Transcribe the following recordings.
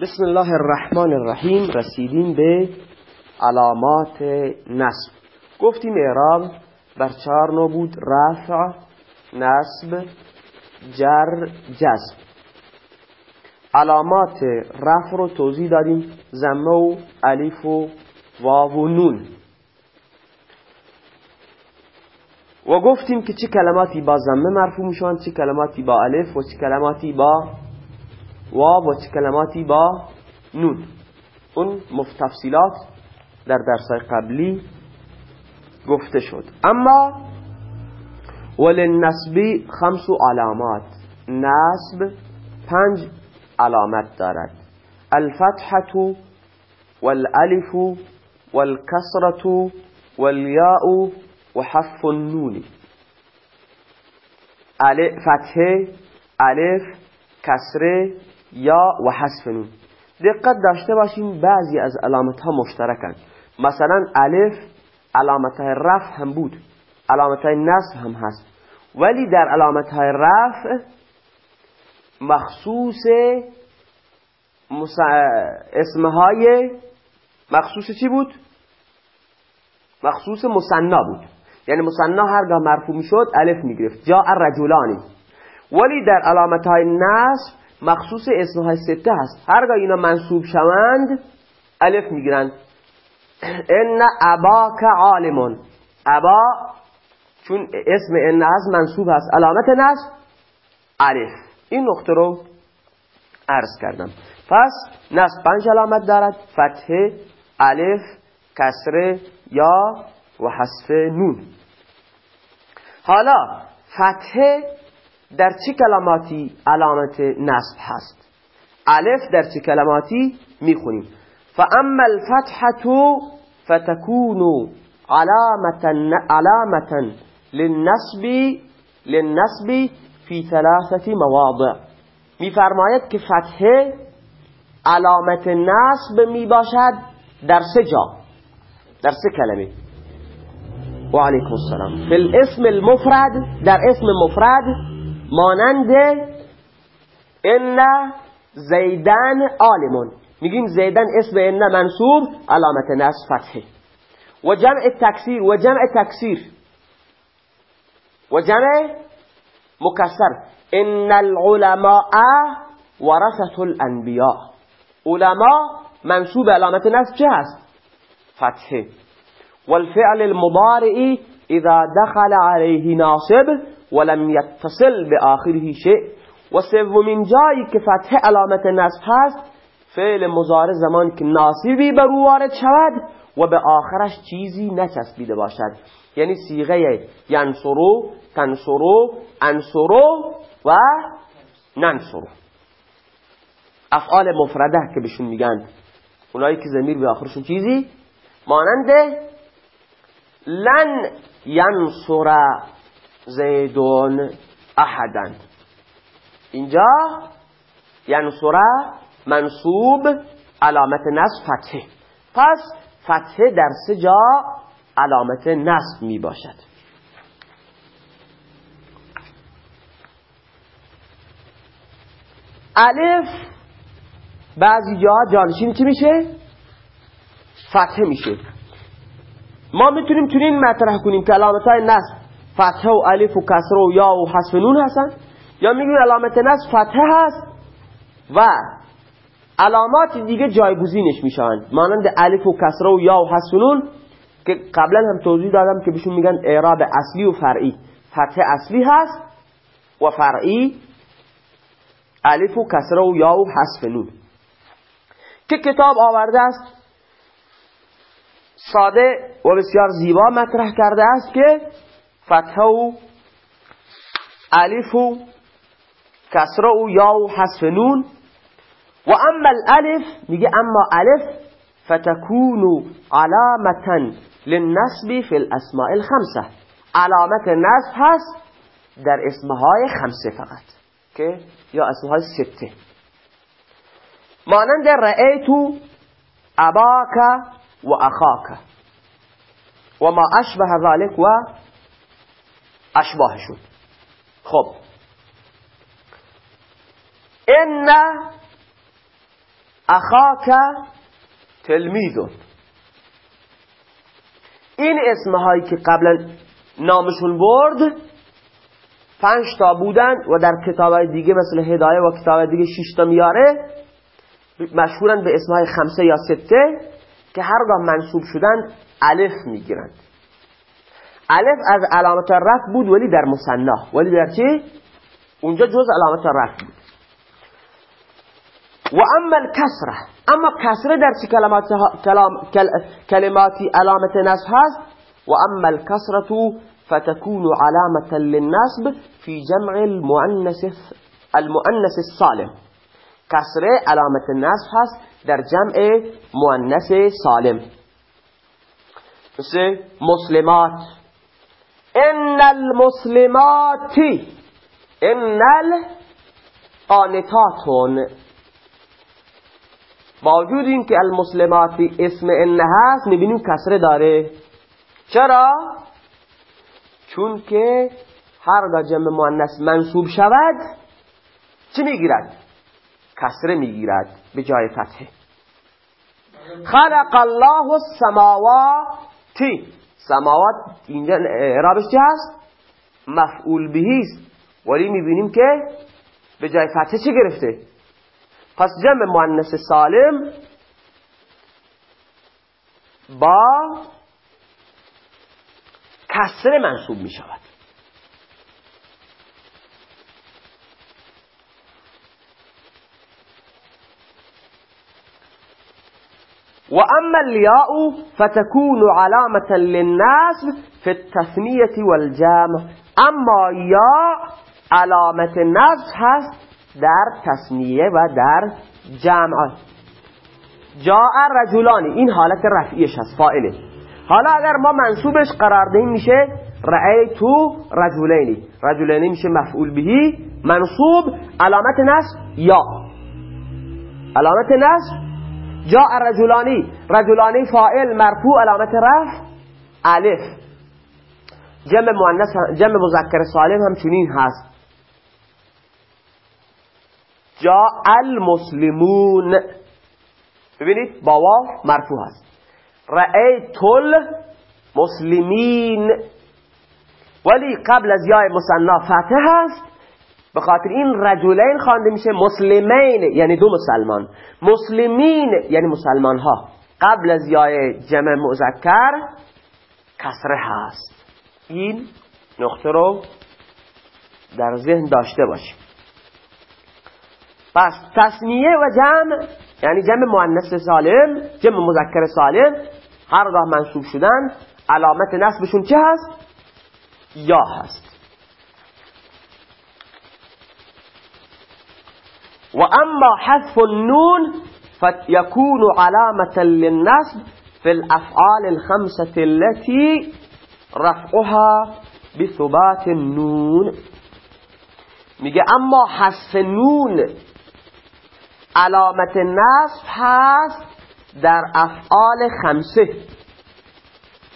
بسم الله الرحمن الرحیم رسیدیم به علامات نصب. گفتیم اعراب بر چهار نوع بود. رفع نصب جر جزم. علامات رفع رو توضیح دادیم. زمه و الف و واو و نون. و گفتیم که چه کلماتی با زمه مرفوع میشن چه کلماتی با الف و چه کلماتی با و چه کلماتی با نون. اون مفتفصیلات در درس قبلی گفته شد. اما وللنسبی خمس علامات. نسب پنج علامت دارد. الفتحة والالف والكسرة والياء وحف النون. فتحه الف کسره یا و حذف نون دقت داشته باشیم بعضی از علامت ها مشترکن. مثلا الف علامت های رفع هم بود. علامت های نصب هم هست. ولی در علامت های رفع مخصوص اسمهای مخصوص چی بود؟ مخصوص مصنا بود. یعنی مصنا هرگاه مرفوع می‌شد الف می‌گرفت. جا الرجلانی ولی در علامت های نصب مخصوص اسمهای سته هست. هرگاه اینا منصوب شوند الف می‌گیرند ان اباک عالمون. ابا چون اسم ان هست منصوب هست. علامت نصب الف. این نقطه رو عرض کردم. پس نصب پنج علامت دارد. فتحه الف کسره یا و حذف نون. حالا فتحه در چه کلماتی علامت نصب هست؟ الف در چه کلماتی می‌خونیم. فاما الفتحه فتكون علامة علامة للنصب للنصب في ثلاثة مواضع. میفرماید که فتحه علامت نصب می باشد در سه جا در سه کلمه. و علیکم السلام. فی الاسم المفرد در اسم مفرد مانند ان زیدن عالمون. میگیم زیدن اسم ان منصوب علامت نصب فتحه و جمع تکسیر و جمع تکسیر و جمع مکسر. ان العلماء ورثه الانبیاء. علماء منصوب علامت نصب چه هست؟ فتحه والفعل المضارع اذا دخل عليه ناصب ولم يتصل بآخره شيء. و سومین جایی که فتح علامت نصب هست. فعل مضارع زمانی که ناصبی بر او وارد شود و به آخرش چیزی نچسبیده باشد. یعنی سیغه ینصرو تنصرو انصرو و ننصرو. افعال مفرده که بهشون میگن. اونایی که زمیر به آخرشون چیزی مانند لن ینصر زیدون احدن. اینجا ینصر منصوب علامت نصب فتحه. پس فتحه در سه جا علامت نصب می باشد. الف بعضی جا جانشین چی میشه؟ فتحه میشه. ما می‌تونیم چنین مطرح کنیم که علامت های نصب فتحه و الف و کسره و یا و حذف نون هستن؟ یا میگیم علامت نصب فتحه هست و علامات دیگه جایگزینش میشن مانند الف و کسره و یا و حذف نون که قبلا هم توضیح دادم که بهشون میگن اعراب اصلی و فرعی. فتحه اصلی هست و فرعی الف و کسره و یا و حذف نون. که کتاب آورده است ساده و بسیار زیبا مطرح کرده است که فتحه و الف و کسره و یا و حذف نون. و اما الألف میگه أما ألف فتكون علامتا للنصب في الأسماء الخمسة. علامت نصب هست در اسمهای خمسة فقط. که یا اسمهای ستة. مانند رأیتو اباک و اخاک و ما أشبه ذلك و اشباهشون خب. ان اخاک تلمیذون این اسمهایی که قبلا نامشون برد پنج تا بودن و در کتاب دیگه مثل هدایه و کتاب دیگه شش تا میاره مشهورن به اسمهای خمسه یا سته که هرگاه منصوب شدن الف می‌گیرند. الف از علامت رفع بود ولی در مصنع ولی در چی؟ اونجا جز علامت رفع بود. و اما الكسره اما کسره در چه کلمات کلام کلماتی علامت نصب هست؟ و اما الكسره فتكون علامة للنصب في جمع المؤنث المؤنث السالم. کسره علامت نصب هست در جمع مؤنث سالم. مثل مسلمات. ان المسلمات ان القانتاتون با وجود اینکه المسلماتی اسم ان هست می‌بینیم کسره داره چرا؟ چون که هر جمع مؤنث منصوب شود چی می‌گیرد؟ کسره می‌گیرد به جای فتحه خلق الله السماواتی سماوات اینجا اعرابش چی هست؟ مفعول بهیست ولی می‌بینیم که به جای فتحه چی گرفته؟ پس جمع مؤنث سالم با کسره منصوب می شود وأما الياء فتكون علامة للناس في التثنية والجامع. اما یا علامت نصب هست در تصنیه و در جمع. جاء رجلانی این حالت رفعیش هست فائله حالا اگر ما منصوبش قرار دهیم میشه تو رجلینی. رجلینی میشه مفعول بهی منصوب علامت نصب یا. علامت نصب جاء رجلانی. رجلانی فائل مرفوع علامت رفع الف. جمع مؤنث جمع مذکر سالم هم چنین هست. جا المسلمون. ببینید با واو مرفوع هست. تل مسلمین. ولی قبل از یای مصنع فتح هست. به خاطر این رجلین خوانده میشه مسلمین یعنی دو مسلمان. مسلمین یعنی مسلمان ها قبل از یای جمع مذکر کسره هست. این نقطه رو در ذهن داشته باشیم. پس تصنیه و جمع یعنی جمع مؤنث سالم جمع مذکر سالم هرگاه منصوب شدن علامت نصبشون چه هست؟ یا هست. و اما حذف النون فيكون علامة للنصب في الأفعال الخمسة التي رفعها بثبات النون. میگه أما حذف نون علامت نصب هست در أفعال خمسة.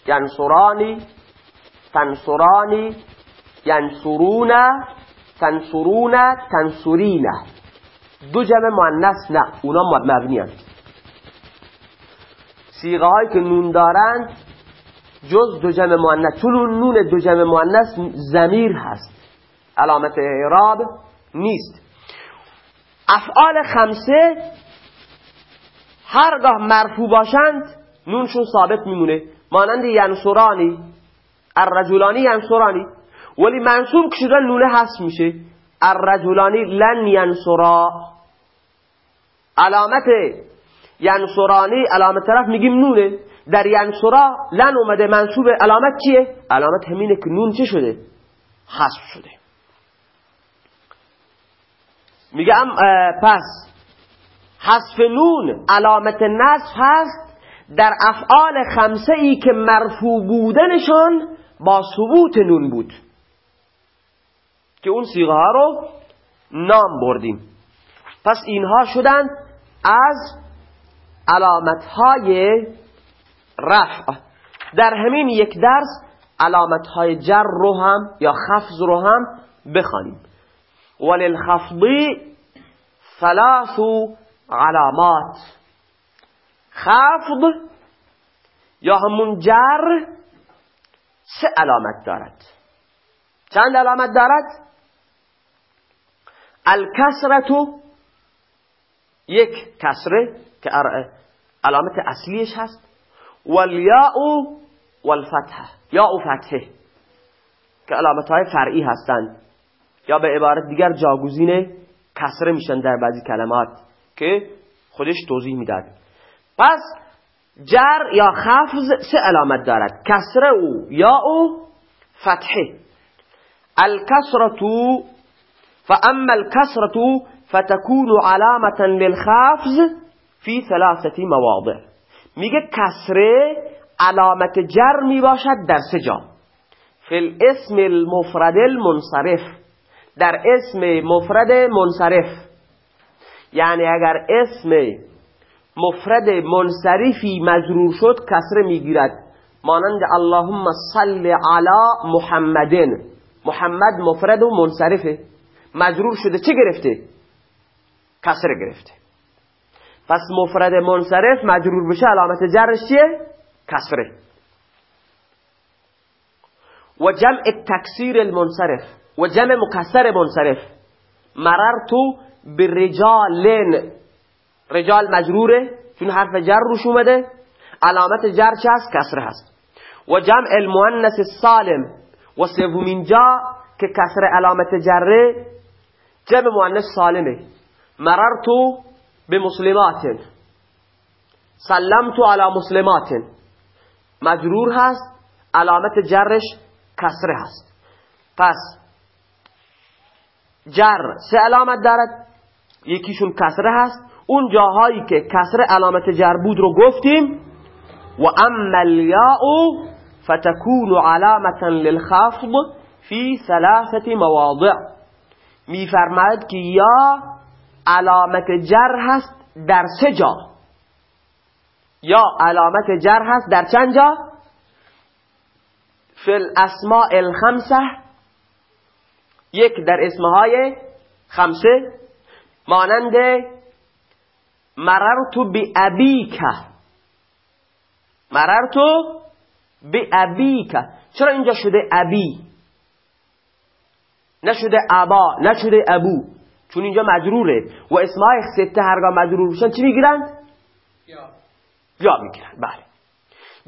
ینصرانی تنصرانی ینصرون تنصرون تنصرین دو جمع مؤنث نه اونا مبنی هست سیغه هایی که نون دارند جز دو جمع مؤنث چون نون دو جمع مؤنث زمیر هست. علامت اعراب نیست. افعال خمسه هرگاه مرفوع باشند نونشون ثابت میمونه. مانند ینصرانی الرجلانی ینصرانی. ولی منصوب که شدن نونه حذف میشه. الرجلانی لن ینصرا. علامت ینصرانی علامت طرف میگیم نونه در ینصرا لن اومده منصوب علامت چیه؟ علامت همینه که نون چه شده؟ حذف شده میگم پس حذف نون علامت نصف هست در افعال خمسه ای که مرفوع بودنشان با ثبوت نون بود که اون سیغه ها رو نام بردیم پس اینها شدن از علامت های رفع. در همین یک درس علامت های جر رو هم یا خفض رو هم بخوانیم. وللخفض ثلاث علامات. خفض یا همون جر سه علامت دارد؟ چند علامت دارد؟ الکسرتو یک کسره که علامت اصلیش هست. والیاء والفتحه یا و فتحه. که علامت های فرعی هستند. یا به عبارت دیگر جاگوزین کسره میشن در بعضی کلمات که خودش توضیح می‌داد. پس جر یا خفض سه علامت دارد؟ کسره او یا او فتحه. الكسرة فأما الكسرة فتكون علامة للخفض في ثلاثة مواضع. میگه کسره علامت جر می باشد در سه جا. فی الاسم المفرد المنصرف. در اسم مفرد منصرف. یعنی اگر اسم مفرد منصرفی مجرور شد کسره می‌گیرد. مانند اللهم صل علی محمدن. محمد مفرد و منصرفه. مجرور شده چه گرفته؟ کسره گرفته. پس مفرد منصرف مجرور بشه علامت جرش چیه؟ کسره و جمع تکسیر المنصرف و جمع مکسر منصرف. مررتو برجالن. رجال مجروره. چون حرف جر روش اومده. علامت جر چه هست؟ کسره هست. و جمع المؤنث السالم. و سومین جا که کسر علامت جره جمع مؤنث سالمه. مررتو به مسلمات سلمتو علی مسلمات. مجرور هست علامت جرش کسره هست. پس جر سه علامت دارد یکیشون کسره هست. اون جاهایی که کسره علامت جر بود رو گفتیم و اما الیاء فتكون علامة للخفض في ثلاثة مواضع. میفرماید که یا علامت جر هست در سه جا. یا علامت جر هست در چند جا؟ فی الاسماء الخمسه یک در اسمهای خمسه مانند مررت بی مررت به ابی که چرا اینجا شده ابی نشده ابا نشده ابو چون اینجا مجروره. و اسمای سته هرگاه مجرور بشن چی می‌گیرند؟ یا یا می‌گیرند بله.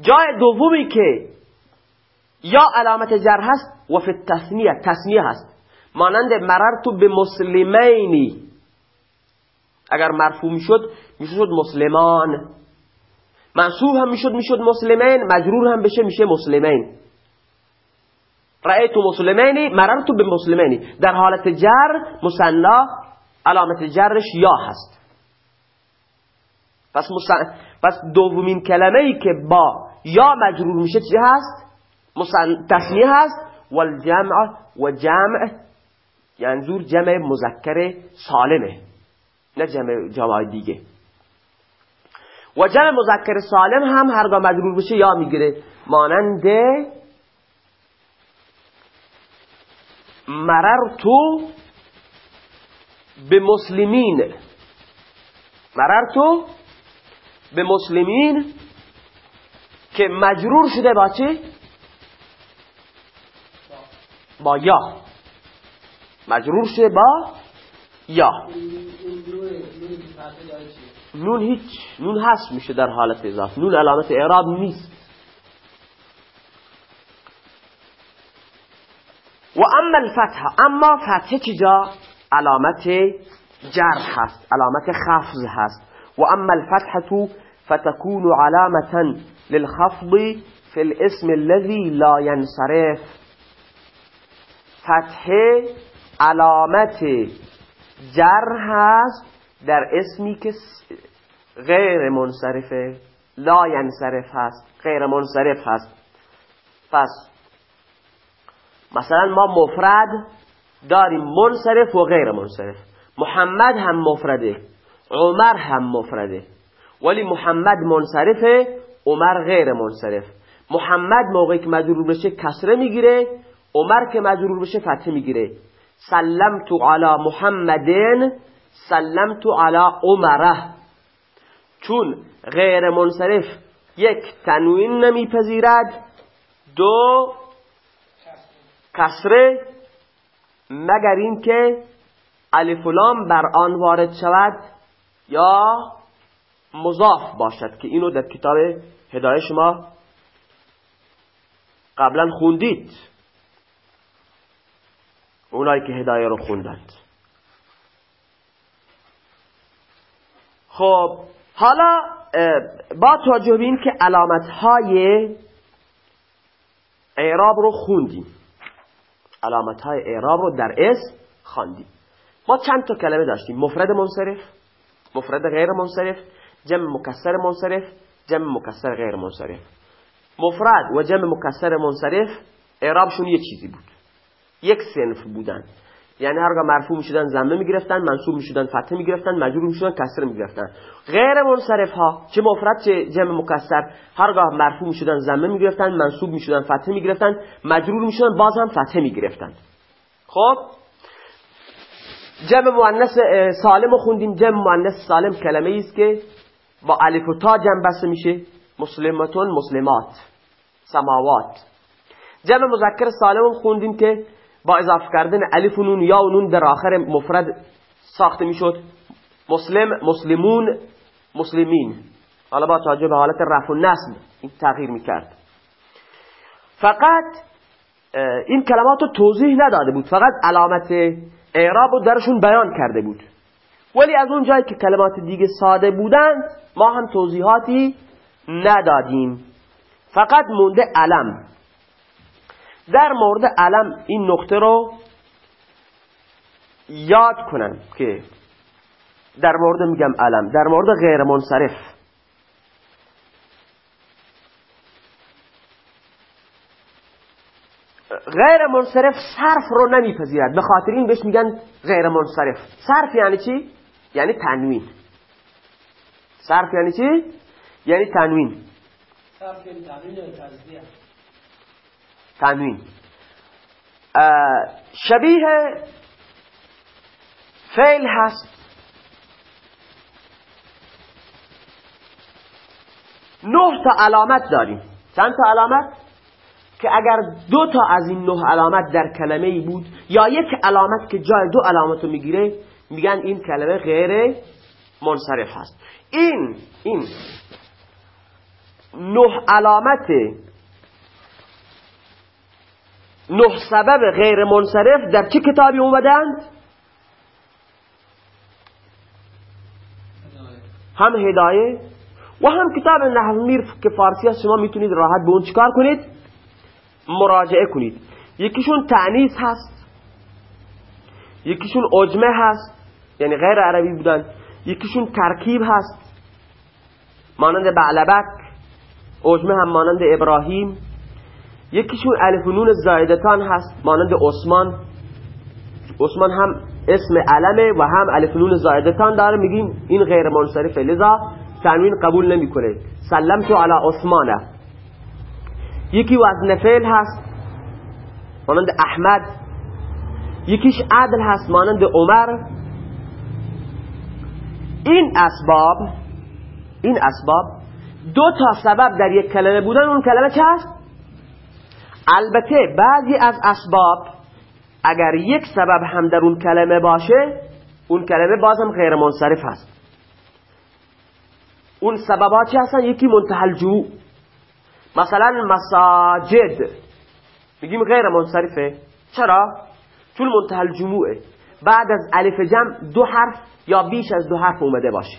جای دومی که یا علامت جر هست و فی التثنیه تثنیه هست. مانند مررتو به مسلمینی. اگر مرفوع می‌شد می‌شد مسلمان. منصوب هم می‌شد می‌شد مسلمین. مجرور هم بشه میشه مسلمین. رأیتو مسلمینی مررتو به در حالت جر مسنا علامت جرش یا هست. پس, پس دومین کلمه ای که با یا مجرور میشه چی هست. تصمیه هست. والجمع و جمع ینظور جمع مذکر سالمه نه جمع جمع دیگه. و جمع مذکر سالم هم هرگاه مجرور بشه یا می‌گیره. مانند مررتو به مسلمین. مررتو به مسلمین که مجرور شده با چه؟ با یا. مجرور شده با یا. نون هیچ. نون هست میشه در حالت اضافه. نون علامت اعراب نیست و الفتح اما فتح چجا علامت جر هست علامت خفض هست. و اما الفتحة فتكون علامة للخفض في الاسم الذي لا ينصرف. فتح علامت جر هست در اسمی که غیر منصرفه لا ینصرف هست غیر منصرف هست. پس مثلا ما مفرد داریم منصرف و غیر منصرف. محمد هم مفرده عمر هم مفرده. ولی محمد منصرفه عمر غیر منصرف. محمد موقعی که مجرور بشه کسره می‌گیره عمر که مجرور بشه فتح می‌گیره. سلمت علی محمدین سلمت علی عمره. چون غیر منصرف یک تنوین نمیپذیرد دو کسره مگر اینکه الف لام بر آن وارد شود یا مضاف باشد که اینو در کتاب هدایه شما قبلا خوندید. اونایی که هدایه رو خوندند. خب حالا با توجه به این که علامت های اعراب رو خوندیم. علامت های اعراب رو در اسم خواندیم. ما چند تا کلمه داشتیم. مفرد منصرف مفرد غیر منصرف جمع مکسر منصرف جمع مکسر غیر منصرف. مفرد و جمع مکسر منصرف اعرابشون یک چیزی بود. یک سنف بودن. یعنی هرگاه مرفوع می‌شدن زمه می‌گرفتن منصوب می‌شدن فتحه می‌گرفتن مجرور می‌شدن کسر می‌گرفتن. غیر منصرف ها چه مفرد چه جمع مکسر هرگاه مرفوع می‌شدن زمه می‌گرفتن منصوب می‌شدن فتحه می‌گرفتن مجرور می‌شدن باز هم فتحه می‌گرفتن. خب؟ جمع مؤنث سالم خوندیم. جمع مؤنث سالم کلمه است که با الف و تا جمع بسته میشه. مسلمتون مسلمات سماوات. جمع مذکر سالم خوندیم که با اضافه کردن الف و نون یا نون در آخر مفرد ساخته می‌شد. مسلم مسلمون مسلمین. حالا با توجه به حالت رفع و نصب این تغییر می‌کرد. فقط این کلمات رو توضیح نداده بود. فقط علامت اعراب رو درشون بیان کرده بود. ولی از اون جایی که کلمات دیگه ساده بودند ما هم توضیحاتی ندادیم. فقط مونده علم. در مورد علم این نقطه رو یاد کنم که در مورد میگم علم در مورد غیر منصرف. غیر منصرف صرف رو نمیپذیرد. به خاطر این بهش میگن غیر منصرف. صرف یعنی چی؟ یعنی تنوین. صرف یعنی چی؟ یعنی تنوین. صرف یعنی تنوین تنوین. شبیه فعل هست. نه تا علامت داریم. چند تا علامت؟ که اگر دو تا از این نه علامت در کلمه ای بود یا یک علامت که جای دو علامت رو می‌گیره میگن این کلمه غیر منصرف هست. این این نه علامت نه سبب غیر منصرف در چه کتابی اومدند؟ هم هدایه و هم کتاب نحو که فارسی هست شما می‌تونید راحت به اون چکار کنید؟ مراجعه کنید. یکیشون تعنیس هست. یکیشون اجمه هست. یعنی غیر عربی بودن. یکیشون ترکیب هست. مانند بعلبک. اجمه هم مانند ابراهیم. یکیشون الف نون زایدتان هست مانند عثمان. عثمان هم اسم علمه و هم الف نون زایدتان داره. میگیم این غیر منصرفه. لذا تنوین قبول نمی‌کنه. سلمتو علی عثمانه یکی وزن فعل هست مانند احمد. یکیش عدل هست مانند عمر. این اسباب این اسباب دو تا سبب در یک کلمه بودن. اون کلمه چه هست؟ البته بعضی از اسباب اگر یک سبب هم در اون کلمه باشه اون کلمه بازم غیر منصرف هست اون سببات چه هستن؟ یکی منتحل جو مثلا مساجد. بگیم غیر منصرفه. چرا؟ چون منتحل جموعه بعد از الف جمع دو حرف یا بیش از دو حرف اومده باشه.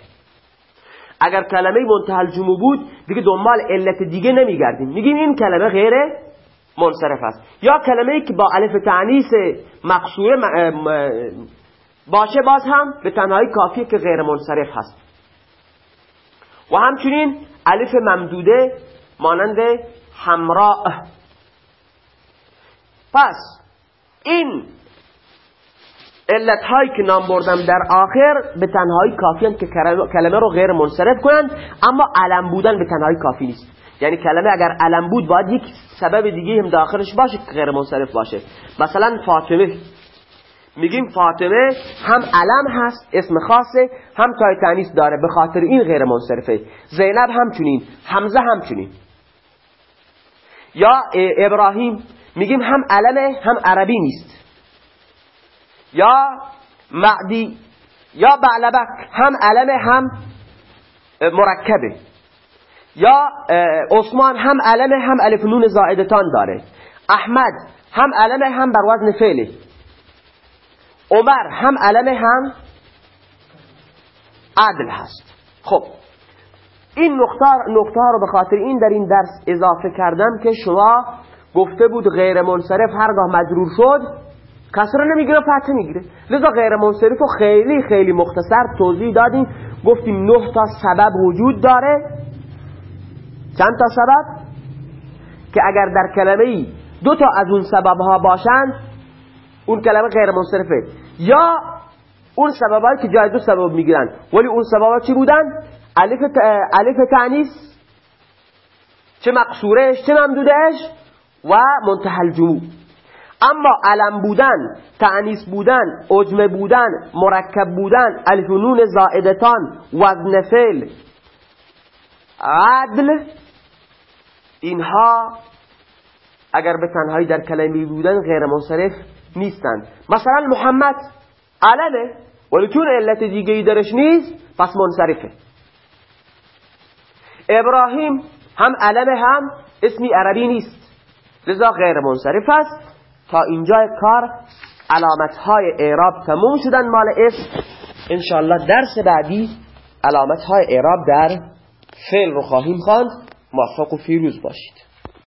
اگر کلمه منتحل جموع بود دیگه دنبال علت دیگه نمیگردیم. میگیم این کلمه غیره. منصرف است. یا کلمه ای که با الف تعنیس مقصوره باشه باز هم به تنهایی کافیه که غیر منصرف هست. و همچنین الف ممدوده مانند همراه پس این علت هایی که نام بردم در آخر به تنهایی کافی که کلمه رو غیر منصرف کنند اما علم بودن به تنهایی کافی نیست. یعنی کلمه اگر علم بود باید یک سبب دیگه هم داخلش باشه که غیر منصرف باشه. مثلا فاطمه. میگیم فاطمه هم علم هست اسم خاصه هم تای تانیس داره به خاطر این غیر منصرفه. زینب همچنین حمزه همچنین یا ابراهیم. میگیم هم علمه هم عربی نیست. یا معدی یا بعلبک هم علمه هم مرکبه. یا عثمان هم علمه هم الف نون زائدتان داره. احمد هم علمه هم بر وزن فعله. عمر هم علمه هم عدل هست. خب این نقطه, نقطه رو به خاطر این در این درس اضافه کردم که شما گفته بود غیر منصرف هرگاه مجرور شد کسر نمی‌گیره فتح می‌گیره. لذا غیر منصرف رو خیلی خیلی مختصر توضیح دادیم. گفتیم نه تا سبب وجود داره. چند تا سبب؟ که اگر در کلمه ای دو تا از اون سبب ها باشند اون کلمه غیر منصرفه. یا اون سبب که جای دو سبب می‌گیرن ولی اون سبب چی بودن؟ الف تعنیس چه مقصورش چه ممدودش؟ و منتهى الجموع اما علم بودن تعنیس بودن عجمه بودن مرکب بودن الف نون زائدتان وزن فعل عدل اینها اگر به تنهایی در کلمی بودن غیر منصرف نیستند. مثلا محمد علمه ولی چون علت دیگه ای درش نیست پس منصرفه. ابراهیم هم علمه هم اسمی عربی نیست. لذا غیر منصرف است. تا اینجا کار علامت های اعراب تموم شدن مال اسم انشاءالله درس بعدی علامت های اعراب در فعل رو خواهیم خواند. موفق و فیروز باشید.